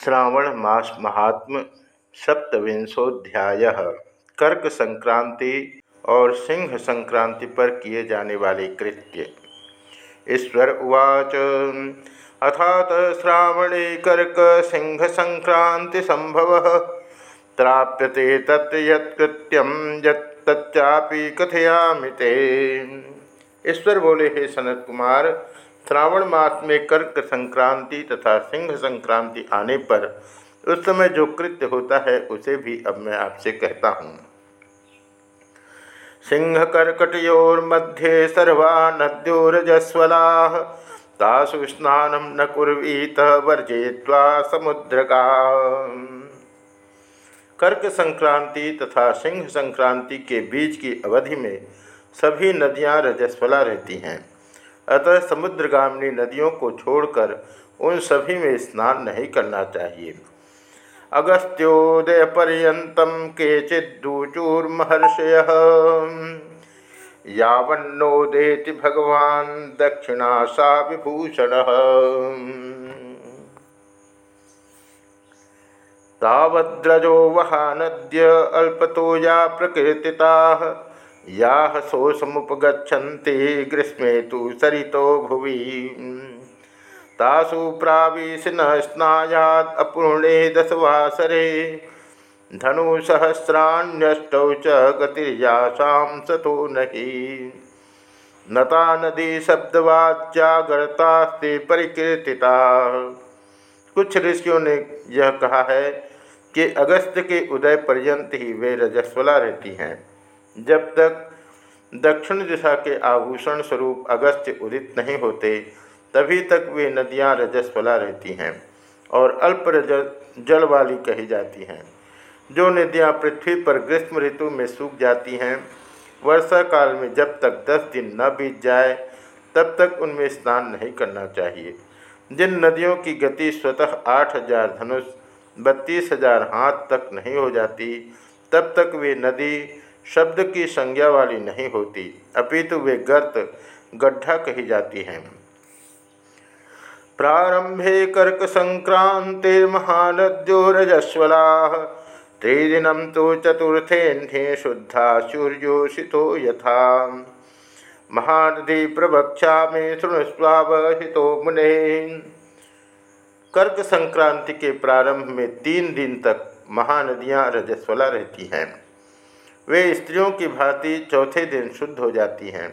श्रावण मास महात्म सप्तविंशोध्याय। कर्क संक्रांति और सिंह संक्रांति पर किए जाने वाले कृत्य। ईश्वर उवाच अथात श्रावणे कर्क सिंह संक्रांति संभव। प्राप्यते तत् यत्कृत्यम कथयामि ईश्वर बोले, हे सनत कुमार श्रावण मास में कर्क संक्रांति तथा सिंह संक्रांति आने पर उस समय जो कृत्य होता है, उसे भी अब मैं आपसे कहता हूँ। सिंह कर्कटोर मध्य सर्वा नद्योरजस्वला तासु स्नान न कुर्वीत वर्जय्वा समुद्र का कर्क संक्रांति तथा सिंह संक्रांति के बीच की अवधि में सभी नदियाँ रजस्वला रहती हैं। अतः समुद्रगामिनी नदियों को छोड़कर उन सभी में स्नान नहीं करना चाहिए। अगस्त्योदय पर्यत केचिदूचूर्महर्षय यावन्नोदेति भगवान दक्षिणाशा विभूषण तावद्रजो वहानद्य अल्पतोया प्रकृतिता या शोषमुपगछन्ति ग्रीष्मे तो सरितो भुवि। तासु प्रावीश न स्नायाद अपूर्णे दशवासरे। धनुसहस्राण्यष्टौ च गतिर्यासां सतो नहि। नता नदी शब्दवाच्यागरतास्ते परिकीर्तिता। कुछ ऋषियों ने यह कहा है कि अगस्त के उदय पर्यंत ही वे रजस्वला रहती हैं। जब तक दक्षिण दिशा के आभूषण स्वरूप अगस्त्य उदित नहीं होते, तभी तक वे नदियाँ रजस्वला रहती हैं और अल्प रज, जल वाली कही जाती हैं। जो नदियाँ पृथ्वी पर ग्रीष्म ऋतु में सूख जाती हैं, वर्षा काल में जब तक दस दिन न बीत जाए, तब तक उनमें स्नान नहीं करना चाहिए। जिन नदियों की गति स्वतः आठ हज़ार धनुष, बत्तीस हज़ार हाथ तक नहीं हो जाती, तब तक वे नदी शब्द की संज्ञा वाली नहीं होती, अपितु वे गर्त, गड्ढा कही जाती हैं। प्रारंभे कर्क संक्रांति महानद्यो रजस्वला त्रिदिनम तो चतुर्थेन्हे शुद्धा सूर्योषितो यथा। महानदी प्रवक्षा में शृणुस्वावहितो मुने। कर्क संक्रांति के प्रारंभ में तीन दिन तक महानदियाँ रजस्वला रहती हैं। वे स्त्रियों की भांति चौथे दिन शुद्ध हो जाती हैं।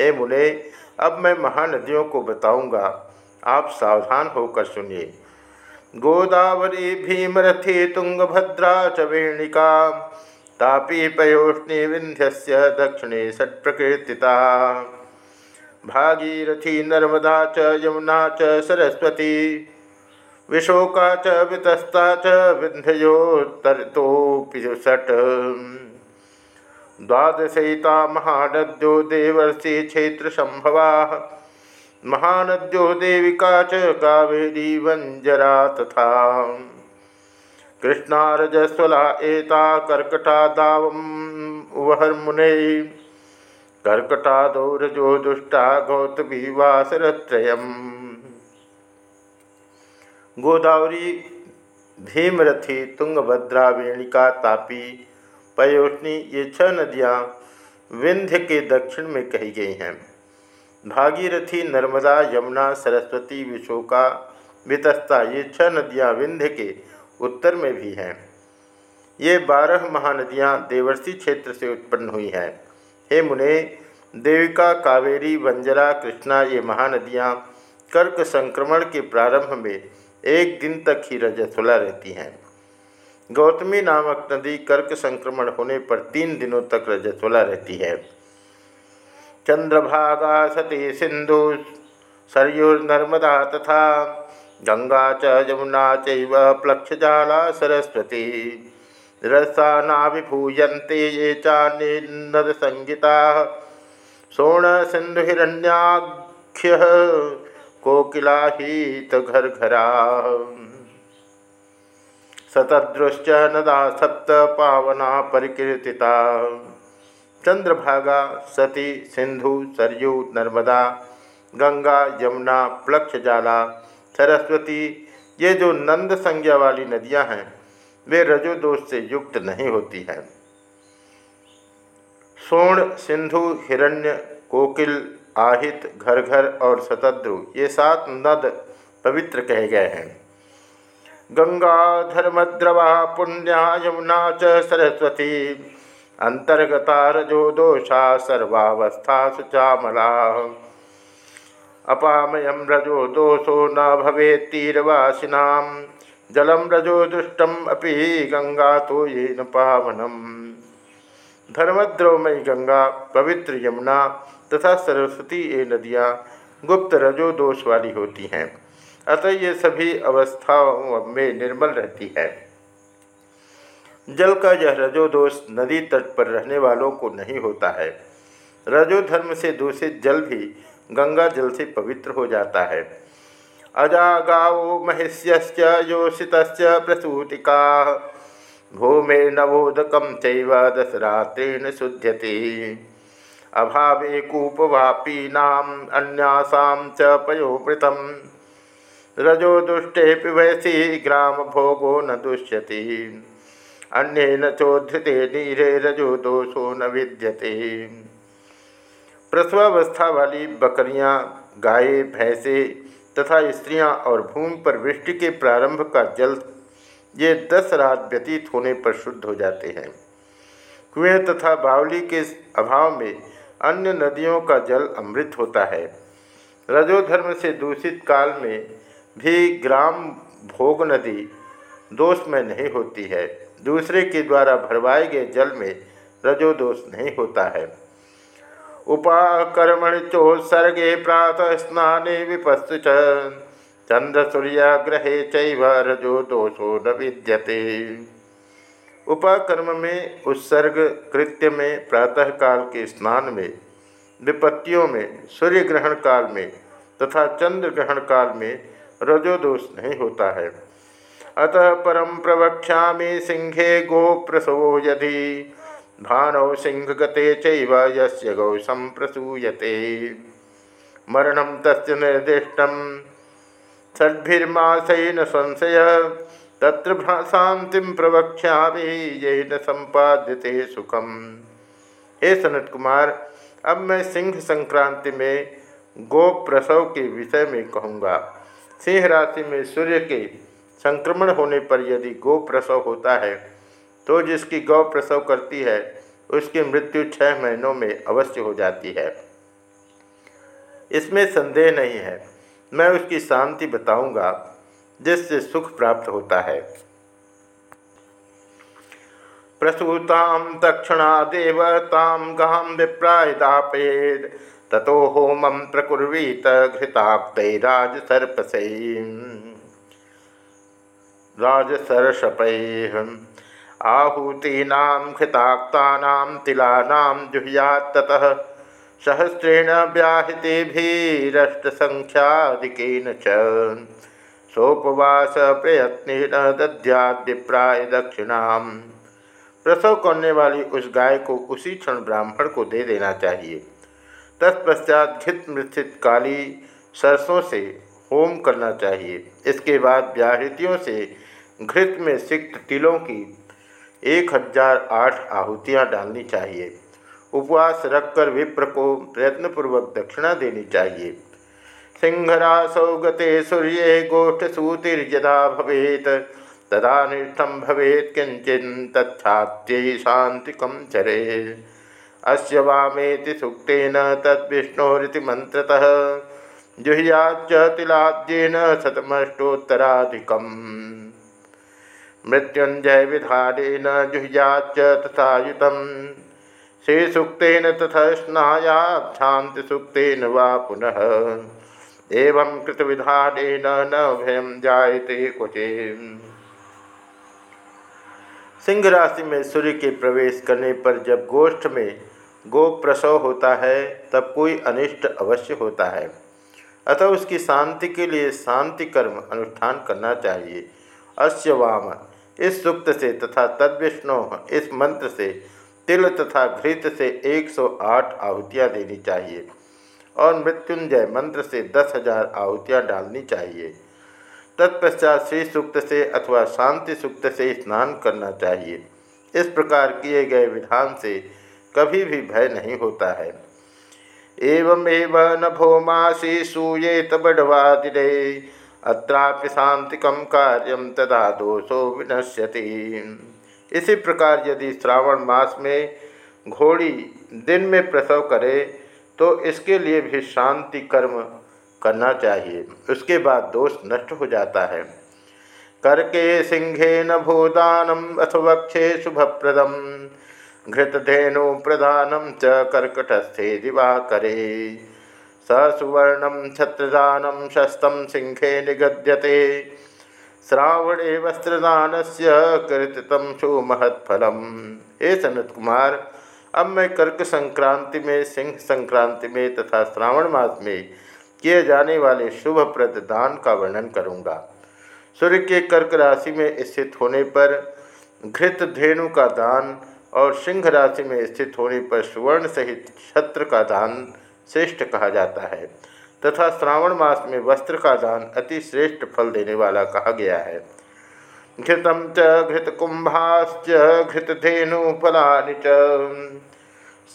हे मुने अब मैं महानदियों को बताऊँगा। आप सावधान होकर सुनिए। गोदावरी, भीमरथी, तुंगभद्रा च तापी पयोष्णी विंध्य दक्षिणे सट प्रकृतिता भागीरथी, नर्मदा च, यमुना च, सरस्वती, विशोका च, वितस्ता च विंध्योत्तर तो सट द्वादशयिता महानद्यो देवर्षि क्षेत्र संभवा महानद्यो देविका च कावेरी तथा। कृष्णारजस्वला एता कर्कटा दावम मुने कर्कटादो रजो दुष्टा गौतमी वासरत्रयम्। गोदावरी, भीमरथी तुंगभद्रा वेणिका, तापी पयोष्णी, ये छह नदियाँ विंध्य के दक्षिण में कही गई हैं। भागीरथी, नर्मदा, यमुना, सरस्वती, विशोका वितस्ता ये छह नदियाँ विंध्य के उत्तर में भी हैं। ये बारह महानदियाँ देवर्षि क्षेत्र से उत्पन्न हुई हैं। हे मुने, देविका, कावेरी बंजरा कृष्णा, ये महानदियाँ कर्क संक्रमण के प्रारंभ में एक दिन तक ही रजस्वला रहती हैं। गौतमी नामक नदी कर्क संक्रमण होने पर तीन दिनों तक रजस्वला रहती है। चंद्रभागा सती सिंधु सरयुर्नर्मदा तथा गंगा च यमुना चक्षजाला सरस्वती। रसा विभूयते ये चान्नद संगीता सोण सिंधु हिरण्याख्य कोकिला ही घर घरा सतदृश्च नदा सप्त पावना परिकीर्तिता। चंद्रभागा, सती, सिंधु, सरयू, नर्मदा, गंगा, यमुना, प्लक्षजाला, सरस्वती, ये जो नंद संज्ञा वाली नदियाँ हैं, वे रजोदोष से युक्त नहीं होती हैं। सोण, सिंधु, हिरण्य, कोकिल, आहित घर घर और शतद्रु ये सात नद पवित्र कहे गए हैं। गंगा धर्मद्रवा पुण्या यमुना च सरस्वती। अंतर्गता रजो दोषा सर्वावस्था सुचामला अपामयम रजो दोषो न भवे तीरवासीना जलम रजो दुष्टम अपि गंगा तो ये न पावनम। धर्मद्रवमयी गंगा पवित्र यमुना तथा सरस्वती ये नदियाँ गुप्त रजो दोष वाली होती हैं। अतः ये सभी अवस्थाओं में निर्मल रहती है। जल का यह रजोदोष नदी तट पर रहने वालों को नहीं होता है। रजो धर्म से दूषित जल भी गंगा जल से पवित्र हो जाता है। अजा गावो महिष्य योषित प्रसूतिका भूमे नवोदकम चैव दसरात्रेण शुध्यते। अभावे कूपवापीनाम, अन्यासाम च पयोमृतम। रजो दुष्टे वैसी ग्राम भोगो न दुष्यति। अन्य न चोधते नीरे रजो दोषो न विद्यते। प्रसवावस्था वाली बकरियाँ, गायें भैंसे तथा स्त्रियाँ और भूमि पर वृष्टि के प्रारंभ का जल ये दस रात व्यतीत होने पर शुद्ध हो जाते हैं। कुएँ तथा बावली के अभाव में अन्य नदियों का जल अमृत होता है। रजोधर्म से दूषित काल में भी ग्राम भोग नदी दोष में नहीं होती है। दूसरे के द्वारा भरवाए गए जल में रजोदोष नहीं होता है। उपाकर्मण चोत्सर्गे प्रातः स्नाने विपस्तु चंद्र सूर्याग्रहे चैव रजो दोषो न विद्यते। उपाकर्म में उत्सर्ग कृत्य में प्रातः काल के स्नान में, विपत्तियों में सूर्य ग्रहण काल में तथा चंद्र ग्रहण काल में रजोदोष नहीं होता है। अतः परम प्रवक्षा सिंहे गोप्रसवो यदि। भानौ सिंह गते चैव गौ संप्रसूयते मरण तस् निर्दिष्ट। षड्भिर्मासन संशय। तत्र शांति प्रवक्षा ये न संपाद्यते सुखम। हे सनत कुमार, अब मैं सिंह संक्रांति में गोप्रसव के विषय में कहूँगा। सिंह राशि में सूर्य के संक्रमण होने पर यदि गौ प्रसव होता है तो जिसकी गौ प्रसव करती है, उसकी मृत्यु छः महीनों में अवश्य हो जाती है। इसमें संदेह नहीं है। मैं उसकी शांति बताऊँगा, जिससे सुख प्राप्त होता है। प्रसूताम तक्षणादेव ताम गहम विप्राय दापेद। ततो होमम प्रकुर्वीत घृताक्तराज सर्पसई राजसरसपैः आहूतीना घृताक्ता तिलाना जुह्यात्ततः सहस्रेण व्याहृतिभिरष्टसङ्ख्यादिकेन च सोपवास प्रयत्न दध्यादिप्राय दक्षिणा प्रसव करने वाली उस गाय को उसी क्षण ब्राह्मण को दे देना चाहिए। तत्पश्चात घित मृथित काली सरसों से होम करना चाहिए। इसके बाद व्याहृतियों से घृत में सिक्त तिलों की एक हज़ार आठ आहूतियाँ डालनी चाहिए। उपवास रखकर विप्र को प्रयत्नपूर्वक दक्षिणा देनी चाहिए। सिंहरासौ गते सूर्य गोष्ठसूतिर्यदा भवेत, तदा निष्ठम भवेत किंचन तत्थात्य शांतिकम चरे अस्य वामेति सूक्तेन तद्विष्णोरिति मंत्रतः जुह्याच्च मृत्युंजय विधानेन जुह्याच्च तथायुत श्रीसूक्तेन तथा शांतिसूक्तेन वा पुनः। एवं कृतविधानेन न भयम जायते कुचे सिंह राशि में सूर्य के प्रवेश करने पर जब गोष्ठ में गो प्रसव होता है, तब कोई अनिष्ट अवश्य होता है। अतः उसकी शांति के लिए शांति कर्म अनुष्ठान करना चाहिए। अश्य वाम, इस सुक्त से तथा तद्विष्णु, इस मंत्र से तिल तथा घृत से 108 आहुतियाँ देनी चाहिए और मृत्युंजय मंत्र से दस हज़ार आहुतियाँ डालनी चाहिए। तत्पश्चात श्री सूक्त से अथवा शांति सूक्त से स्नान करना चाहिए। इस प्रकार किए गए विधान से कभी भी भय नहीं होता है। एवं नभोमासी सूयेत बड़वादिरे अत्रापि शांतिकम कार्यम तदा दोषो विनश्यति। इसी प्रकार यदि श्रावण मास में घोड़ी दिन में प्रसव करे तो इसके लिए भी शांति कर्म करना चाहिए। उसके बाद दोष नष्ट हो जाता है। करके सिंहे न भूदानम अथ वक्षे शुभप्रदम। घृतधेनु प्रधानम च कर्कटस्थे दिवाकरे। ससुवर्णम छत्रदानम शस्तम सिंहे निगद्यते। श्रावणे वस्त्रदान से कृतम सुमहत्फलम। हे सनत कुमार, अब मैं कर्क संक्रांति में, सिंह संक्रांति में तथा श्रावण मास में किए जाने वाले शुभप्रद दान का वर्णन करूँगा। सूर्य के कर्क राशि में स्थित होने पर घृत धेनु का दान और सिंह राशि में स्थित होने पर सुवर्ण सहित छत्र का दान श्रेष्ठ कहा जाता है। तथा श्रावण मास में वस्त्र का दान अति श्रेष्ठ फल देने वाला कहा गया है। घृतम च घृतकुंभाश्च घृतधेनु फला च।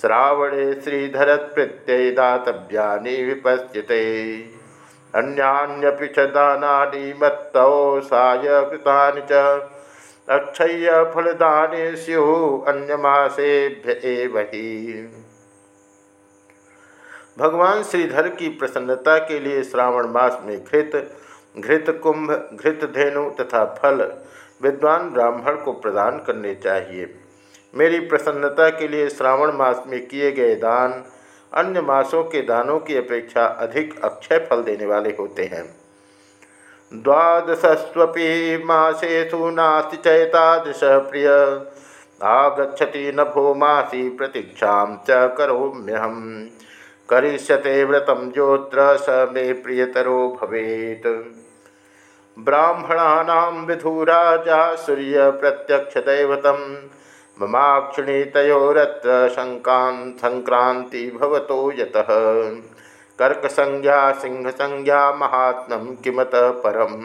श्रावणे श्रीधरत प्रत्यय दातव्यानि विपश्यते। अन्यान्यपि च दानानि मत्तौसाय कृतानि अक्षय्य फलदाने स्यु अन्यमासेभ्य ही। भगवान श्रीधर की प्रसन्नता के लिए श्रावण मास में घृत घृत कुंभ, घृत धेनु तथा फल विद्वान ब्राह्मण को प्रदान करने चाहिए। मेरी प्रसन्नता के लिए श्रावण मास में किए गए दान अन्य मासों के दानों की अपेक्षा अधिक अक्षय फल देने वाले होते हैं। द्वादशस्वी मासेषु नास्ति चैतादश प्रिय। आगछति नभो मासी प्रतीक्षा च करोम्यहम करिष्यते व्रतम जोत्र स मे प्रियतरो भवेत। ब्राह्मणानां विधुराजा सूर्य प्रत्यक्ष दैवतम ममाक्षिणीतयोरत्र शङ्कान् संक्रांति भवतो यतः। कर्क संज्ञा सिंह संज्ञा महात्म किमत परम।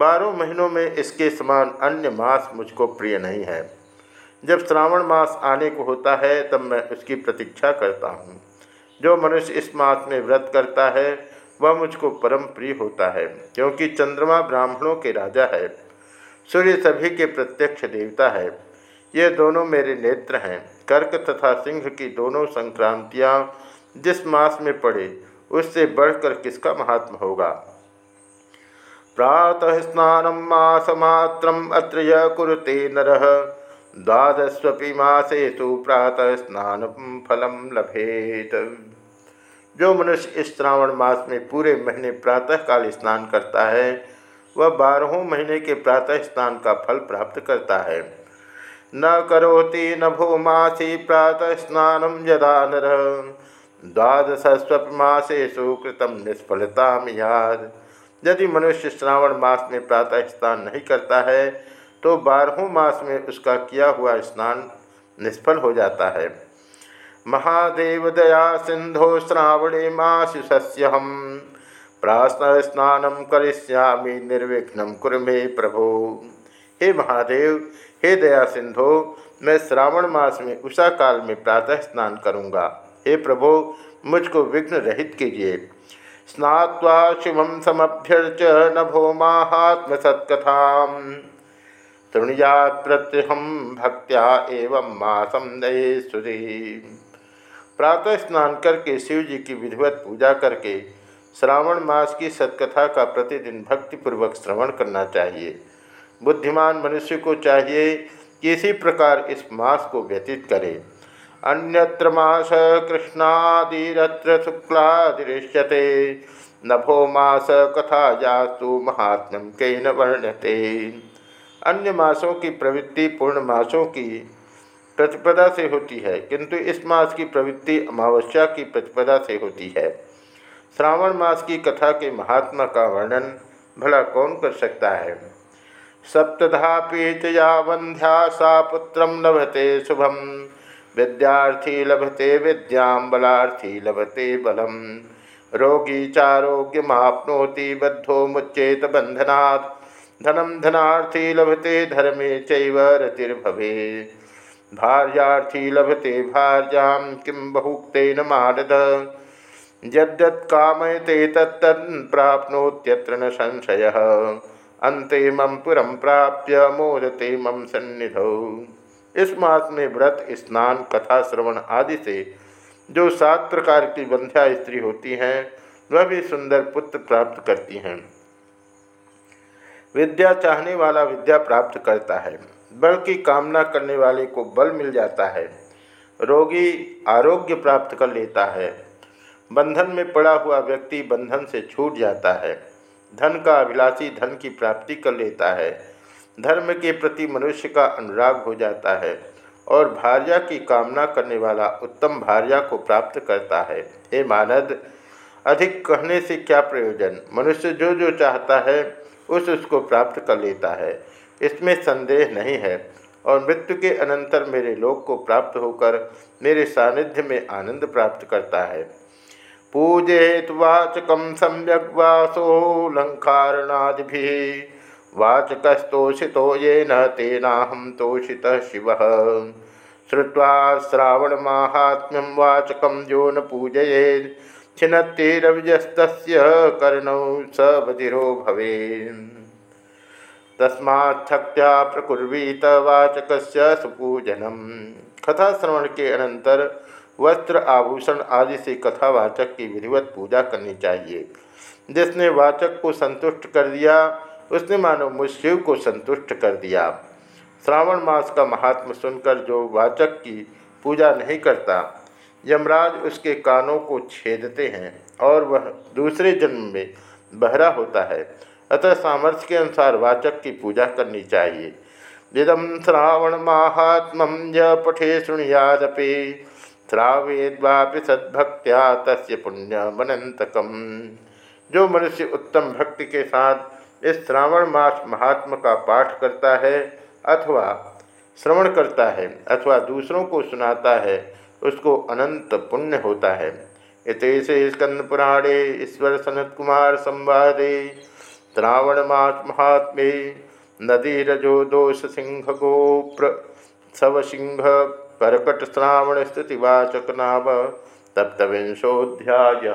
बारह महीनों में इसके समान अन्य मास मुझको प्रिय नहीं है। जब श्रावण मास आने को होता है, तब मैं उसकी प्रतीक्षा करता हूँ। जो मनुष्य इस मास में व्रत करता है, वह मुझको परम प्रिय होता है, क्योंकि चंद्रमा ब्राह्मणों के राजा है। सूर्य सभी के प्रत्यक्ष देवता है। ये दोनों मेरे नेत्र हैं। कर्क तथा सिंह की दोनों संक्रांतियाँ जिस मास में पड़े, उससे बढ़कर किसका महात्म होगा? प्रातः स्नानम मासमात्रम अत्र कुरुते नर। द्वादस्वी मासेसु प्रातः स्नान फलम लभेत। जो मनुष्य इस श्रावण मास में पूरे महीने प्रातःकाल स्नान करता है, वह बारहों महीने के प्रातः स्नान का फल प्राप्त करता है। न करोति नभो मासी प्रातः स्नान यदा नर। द्वादशस्वमासेषु कृतम निष्फलता याद। यदि मनुष्य श्रावण मास में प्रातः स्नान नहीं करता है तो बारहों मास में उसका किया हुआ स्नान निष्फल हो जाता है। महादेव दया सिंधो श्रावणे मासि हम प्रास्न स्नान करिष्यामि, निर्विघ्न कुर मे प्रभो। हे महादेव, हे दया सिंधो, मैं श्रावण मास में उषा काल में प्रातः स्नान करूँगा। हे प्रभो, मुझको विघ्न रहित कीजिए। स्नात्वा शिवम समभ्यर्च नभो माहात्म सत्कथा तृणयात प्रत्यहम भक्त्या एवं मासम नये सुधी प्रातः स्नान करके शिव जी की विधिवत पूजा करके श्रावण मास की सत्कथा का प्रतिदिन भक्तिपूर्वक श्रवण करना चाहिए। बुद्धिमान मनुष्य को चाहिए कि इसी प्रकार इस मास को व्यतीत करे। अन्यत्र मास कृष्णादिरत्र शुक्लादिश्यते नभो मास कथा जास्तु महात्म के न वर्ण्यते। अन्य मासों की प्रवृत्ति पूर्ण मासों की प्रतिपदा से होती है, किंतु इस मास की प्रवृत्ति अमावस्या की प्रतिपदा से होती है। श्रावण मास की कथा के महात्मा का वर्णन भला कौन कर सकता है? सप्तधापी चया वंध्या सा पुत्र लभते शुभम। विद्यार्थी लभते विद्यां बलार्थी लभते बलम। रोगी चारोग्यमाप्नोति बद्धो मुच्चेत बंधनात् धनम धनार्थी लभते धर्मे चैव भार्यार्थी लभते भार्यां किं बहुक्तेन मानद। यद्यत् कामयते न संशय। अंते मम पुरम प्राप्य मोदते मम सन्निधौ। इस मास में व्रत, स्नान, कथा, श्रवण आदि से जो सात प्रकार की बंध्या स्त्री होती हैं, वह भी सुंदर पुत्र प्राप्त करती हैं। विद्या चाहने वाला विद्या प्राप्त करता है। बल की कामना करने वाले को बल मिल जाता है। रोगी आरोग्य प्राप्त कर लेता है। बंधन में पड़ा हुआ व्यक्ति बंधन से छूट जाता है। धन का अभिलाषी धन की प्राप्ति कर लेता है। धर्म के प्रति मनुष्य का अनुराग हो जाता है और भार्या की कामना करने वाला उत्तम भार्या को प्राप्त करता है। हे मानद, अधिक कहने से क्या प्रयोजन? मनुष्य जो जो चाहता है, उस उसको प्राप्त कर लेता है। इसमें संदेह नहीं है। और मृत्यु के अनंतर मेरे लोक को प्राप्त होकर मेरे सानिध्य में आनंद प्राप्त करता है। पूजेत वाचकम सम्यक वासोलंकारणादि वाचकस्तोषितो ये न तेनाहम तोषित शिव। श्रुवा श्रावण माहात्म्यम वाचकम जो न पूजये छिन्नतिरविजस्त कर्णौ स बधिरो भवे तस्मात्थक्त्या प्रकुर्वीत वाचक सुपूजनम। कथा श्रवण के अनंतर वस्त्र, आभूषण आदि से कथावाचक की विधिवत पूजा करनी चाहिए। जिसने वाचक को संतुष्ट कर दिया उसने मानो मुझ शिव को संतुष्ट कर दिया। श्रावण मास का महात्म सुनकर जो वाचक की पूजा नहीं करता, यमराज उसके कानों को छेदते हैं और वह दूसरे जन्म में बहरा होता है। अतः सामर्थ्य के अनुसार वाचक की पूजा करनी चाहिए। विदम श्रावण महात्म य पठे शुणयादपि श्रावेद्वापि सद्भक्त्या तस्य पुण्यमनंतकम जो मनुष्य उत्तम भक्ति के साथ इस श्रावण मास महात्म का पाठ करता है अथवा श्रवण करता है अथवा दूसरों को सुनाता है, उसको अनंत पुण्य होता है। इतने स्कंद पुराणे ईश्वर सनत कुमार संवादे। श्रावण मास महात्मे नदी रजो दोष सिंह गोप्र, सव सिंह करकट श्रावण स्तुतिवाचक नाम सप्तविंशोध्याय